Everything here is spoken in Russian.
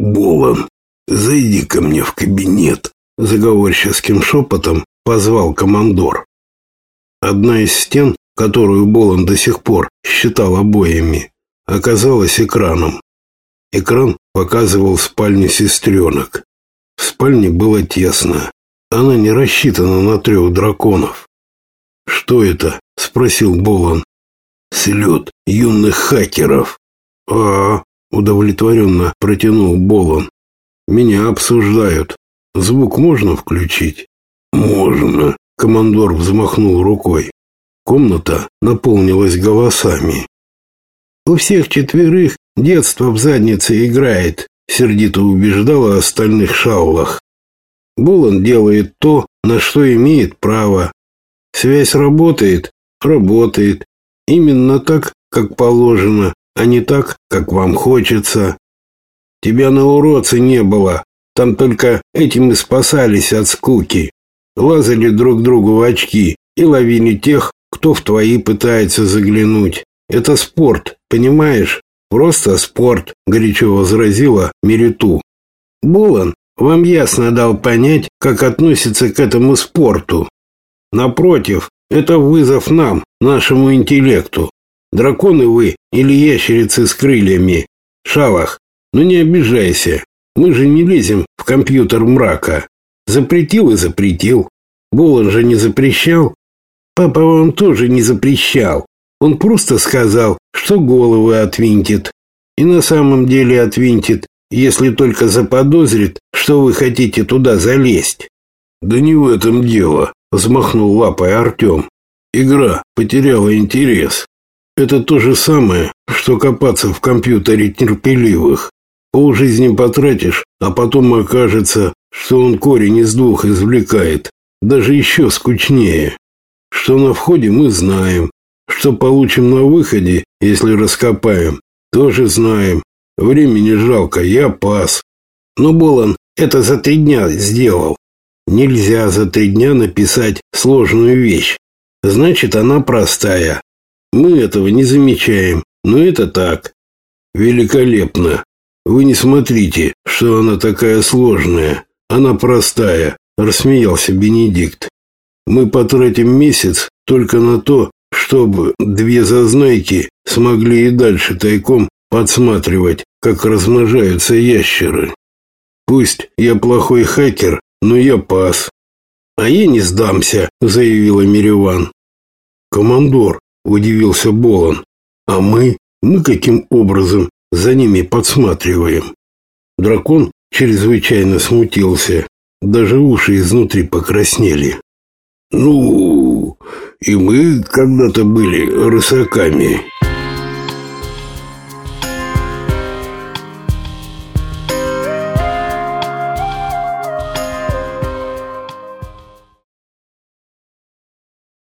Болон, зайди ко мне в кабинет, заговорческим шепотом позвал командор. Одна из стен, которую Болон до сих пор считал обоями, оказалась экраном. Экран показывал спальню сестренок. В спальне было тесно. Она не рассчитана на трех драконов. «Что это?» – спросил Болон. «Слет юных хакеров». «А, удовлетворенно протянул Болон. «Меня обсуждают. Звук можно включить?» «Можно», – командор взмахнул рукой. Комната наполнилась голосами. «У всех четверых детство в заднице играет», – сердито убеждала остальных шаулах. Булан делает то, на что имеет право. Связь работает, работает. Именно так, как положено, а не так, как вам хочется. Тебя на уродце не было. Там только этим и спасались от скуки. Лазали друг другу в очки и ловили тех, кто в твои пытается заглянуть. Это спорт, понимаешь? Просто спорт, горячо возразила Мериту. Булан вам ясно дал понять, как относится к этому спорту. Напротив, это вызов нам, нашему интеллекту. Драконы вы или ящерицы с крыльями? Шалах, ну не обижайся. Мы же не лезем в компьютер мрака. Запретил и запретил. Болон же не запрещал. Папа вам тоже не запрещал. Он просто сказал, что головы отвинтит. И на самом деле отвинтит, если только заподозрит, что вы хотите туда залезть. Да не в этом дело, взмахнул лапой Артем. Игра потеряла интерес. Это то же самое, что копаться в компьютере терпеливых. Полжизни потратишь, а потом окажется, что он корень из двух извлекает. Даже еще скучнее. Что на входе мы знаем. Что получим на выходе, если раскопаем, тоже знаем. Времени жалко, я пас. Но Болон это за три дня сделал. Нельзя за три дня написать сложную вещь. Значит, она простая. Мы этого не замечаем, но это так. Великолепно. Вы не смотрите, что она такая сложная. Она простая, рассмеялся Бенедикт. Мы потратим месяц только на то, чтобы две зазнайки смогли и дальше тайком подсматривать, как размножаются ящеры. Пусть я плохой хакер, но я пас. А я не сдамся, заявила Мириван. Командор, удивился Болон. А мы, мы каким образом за ними подсматриваем? Дракон чрезвычайно смутился. Даже уши изнутри покраснели. Ну, и мы когда-то были рысаками.